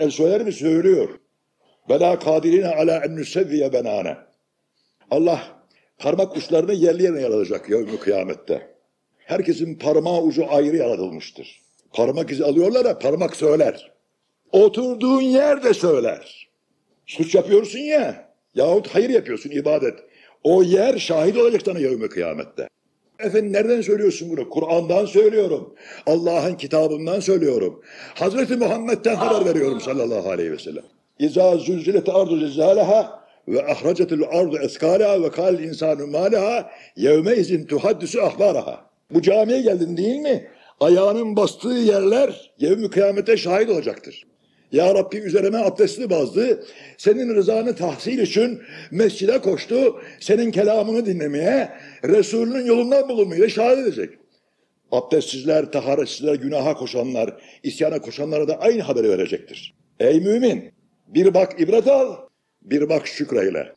El söyler mi? Söylüyor. Bela kadirine ala en nüsevviye benane. Allah parmak uçlarını yerli yerine yaratacak yevmi kıyamette. Herkesin parmağı ucu ayrı yaratılmıştır. Parmak izi alıyorlar da parmak söyler. Oturduğun yerde söyler. Suç yapıyorsun ya yahut hayır yapıyorsun ibadet. O yer şahit olacak sana yevmi kıyamette. Efendim nereden söylüyorsun bunu? Kur'an'dan söylüyorum. Allah'ın kitabından söylüyorum. Hazreti Muhammed'den haber veriyorum sallallahu aleyhi ve sellem. İza zulzilet ardu zilzalaha ve ahracetil ardu eskalaha ve kal insanu malaha yevme izin tuhaddisu ahbaraha. Bu camiye geldin değil mi? Ayağının bastığı yerler yevmi kıyamete şahit olacaktır. Ya Rabbi üzerime abdestli bazdı. Senin rızanı tahsil için mescide koştu. Senin kelamını dinlemeye, Resulünün yolundan bulunmaya şahit edecek. Abdestsizler, taharetsizler, günaha koşanlar, isyana koşanlara da aynı haberi verecektir. Ey mümin! Bir bak ibret al, bir bak şükreyle.